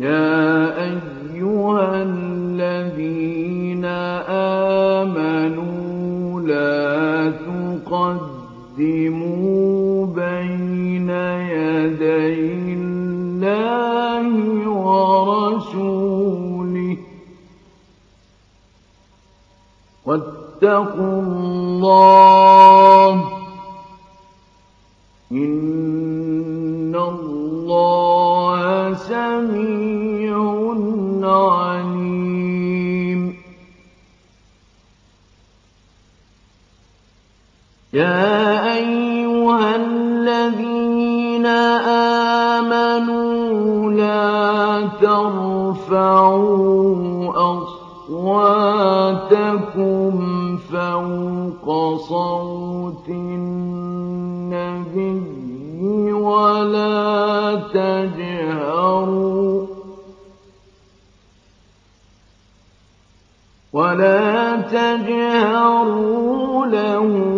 يَا أَيُّهَا الَّذِينَ آمَنُوا لَا تُقَدِّمُوا بَيْنَ يَدَيِ اللَّهِ وَرَسُولِهِ ۖ وَاتَّقُوا يَا أَيُّهَا الَّذِينَ آمَنُوا لَا تَرْفَعُوا أَصْوَاتَكُمْ فَوْقَ صَوْتِ النَّبِيِّ وَلَا تَجْهَرُوا لَهُ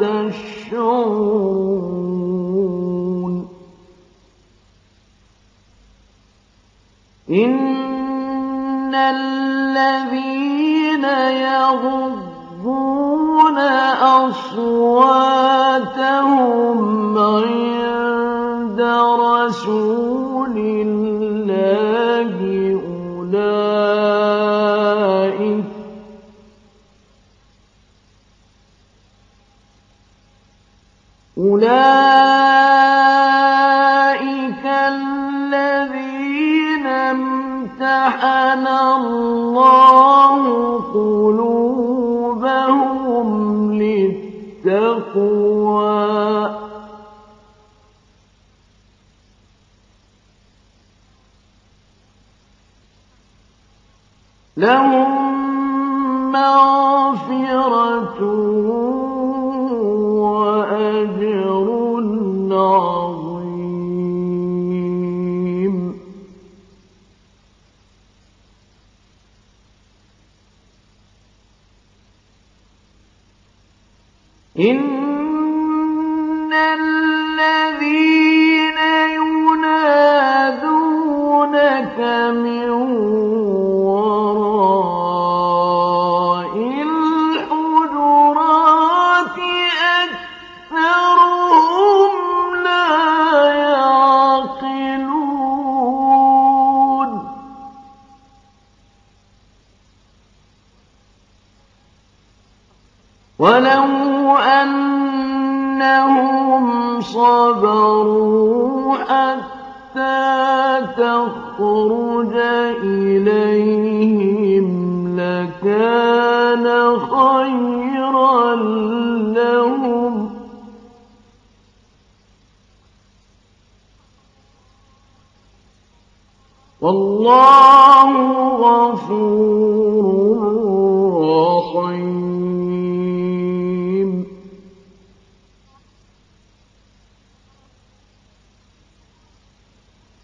تَشْعُرُونَ إِنَّ الَّذِينَ يَغُضُّونَ أَصْوَاتَهُمْ عِندَ رَسُولِ الَّذِينَ امْتَحَنَ اللَّهُ قُلُوبَهُمْ لِلتَّقْوَىٰ ۚ. لَهُم مَّغْفِرَةٌ إِنَّ أَنَّهُمْ صَبَرُوا حَتَّىٰ تَخْرُجَ إِلَيْهِمْ لَكَانَ خَيْرًا لَّهُمْ ۚ وَاللَّهُ غَفُورٌ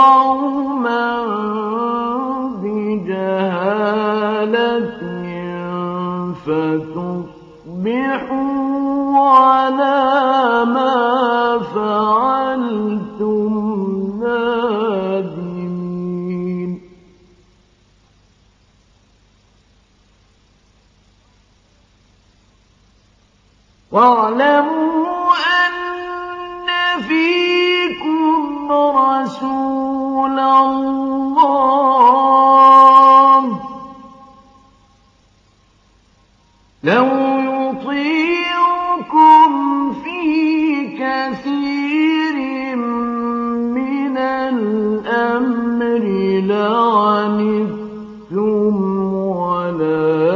قَوْمًا بِجَهَالَةٍ فَتُصْبِحُوا عَلَىٰ مَا يُطِيعُكُمْ فِي كَثِيرٍ مِّنَ الْأَمْرِ لَعَنِتُّمْ وَلَٰكِنَّ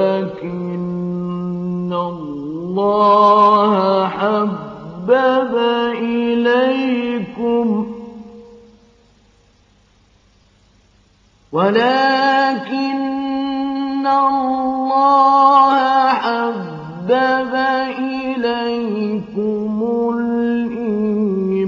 اللَّهَ حَبَّبَ إِلَيْكُمُ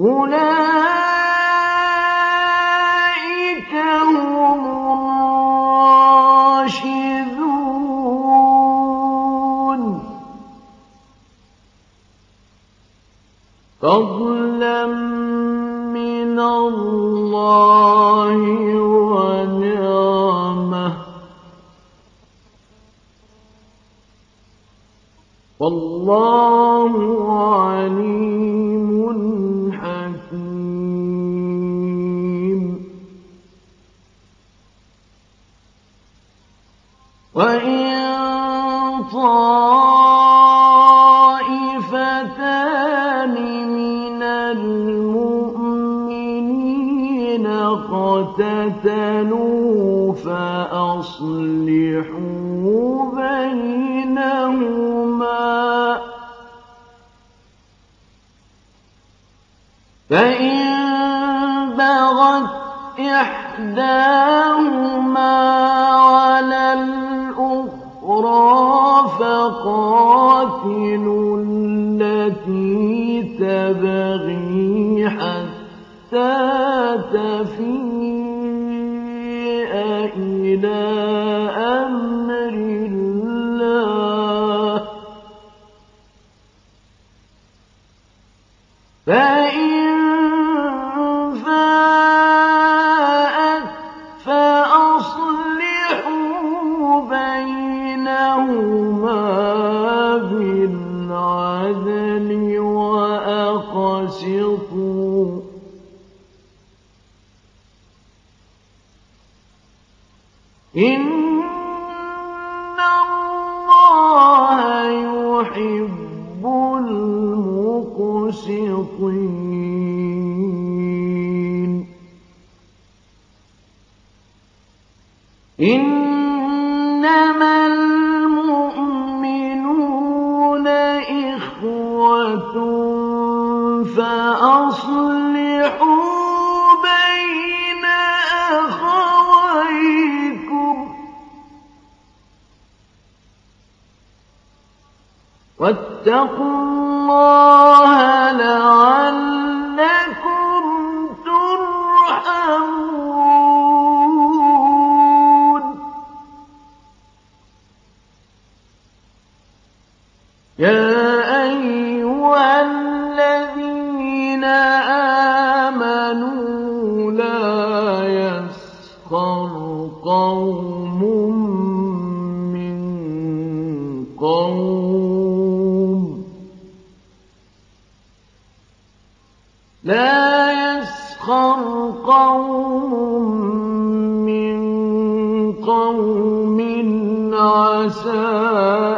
أُولَٰئِكَ هُمُ الرَّاشِدُونَ ۖ. فَضْلًا مِّنَ اللَّهِ وَنِعْمَةً ۚ. وَاللَّهُ وَإِن طَائِفَتَانِ مِنَ الْمُؤْمِنِينَ اقْتَتَلُوا فَأَصْلِحُوا بَيْنَهُمَا ۖ فَإِن بَغَتْ إِحْدَاهُمَا إِنَّ اللَّهَ يُحِبُّ الْمُقْسِطِينَ إِنَّمَا الْمُؤْمِنُونَ إِخْوَةٌ فَأَصْلِحُوا وَاتَّقُوا اللَّهَ لَعَلَّكُمْ تُرْحَمُونَ. يَا أَيُّهَا الَّذِينَ آمَنُوا لَا يَسْخَرْ قَوْمٌ قَوْمٍ عَسَىٰ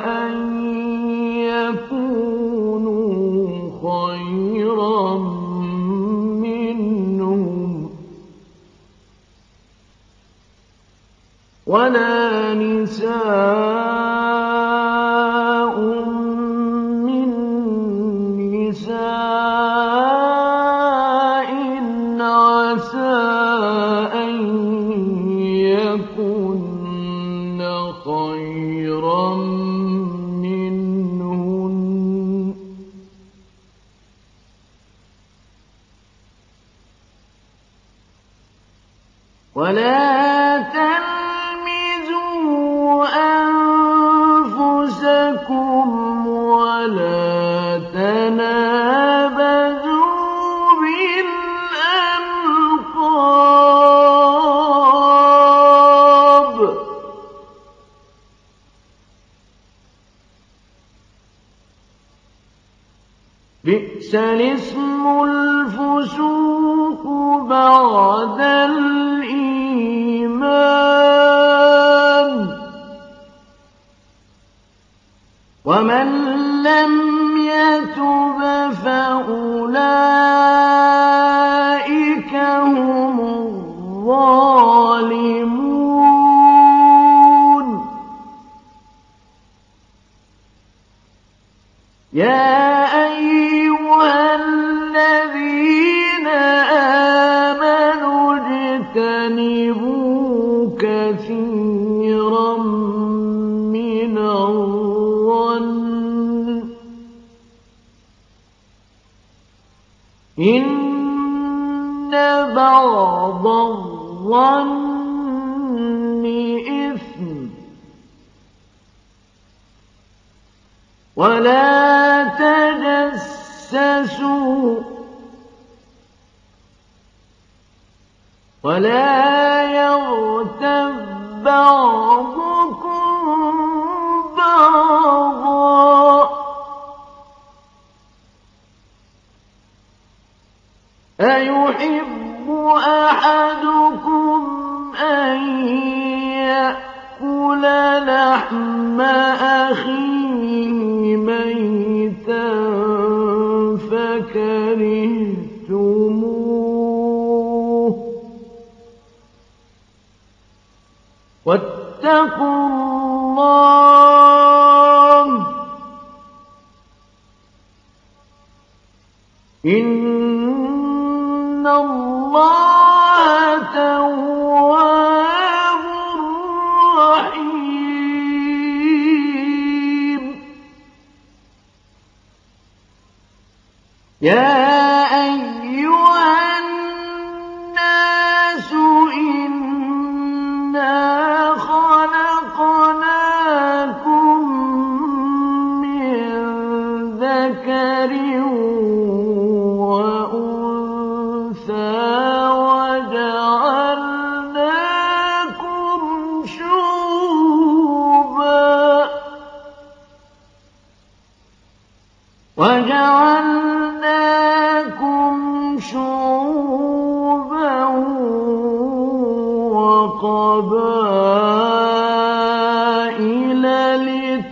أَن يَكُونُوا خَيْرًا مِّنْهُمْ ۖ. بئس الاسم الفسوق بعد الإيمان. ومن لم يتب فأولئك هم الظالمون. يا أيها الظن إثم. ولا تجسسوا. ولا يغتب بعضكم بعضا. أيحب أخيه ميتا فكرهتموه واتقوا الله يا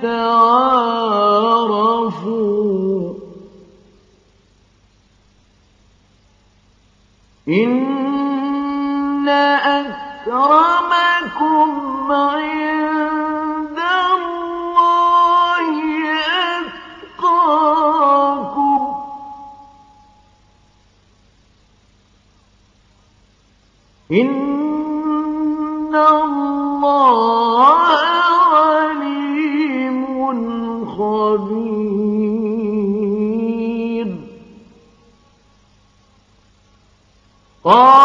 لتعارفوا. إن أكرمكم عند الله أتقاكم. إن قالت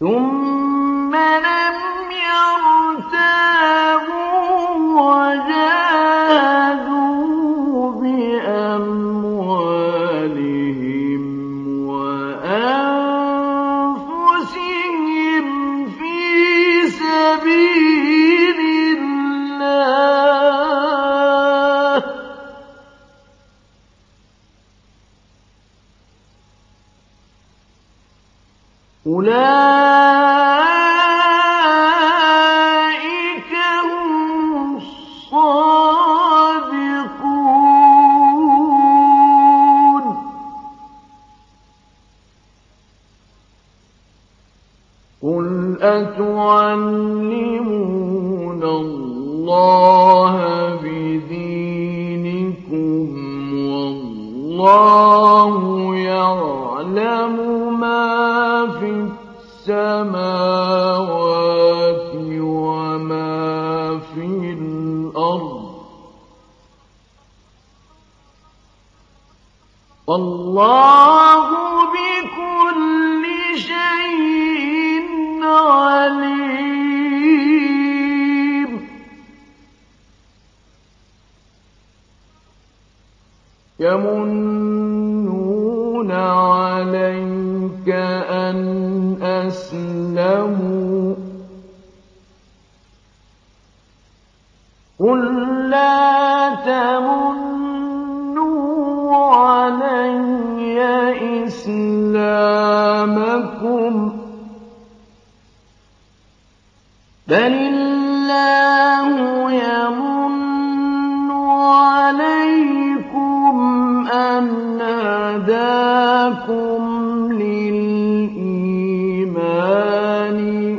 ثم نجد أولئك والله بكل شيء عليم. يمن بل الله يمن عليكم أن هداكم للإيمان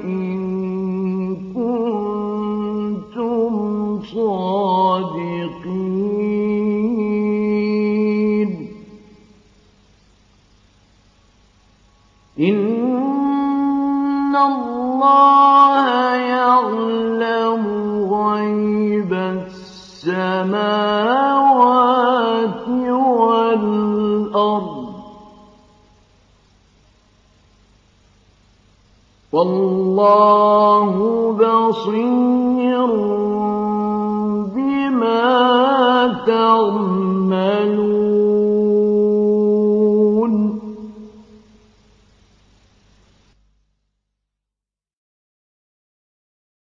إن كنتم صادقين إِنَّ اللَّهَ يَعْلَمُ غَيْبَ السَّمَاوَاتِ وَالْأَرْضِ ۚ وَاللَّهُ بَصِيرٌ بِمَا تَعْمَلُونَ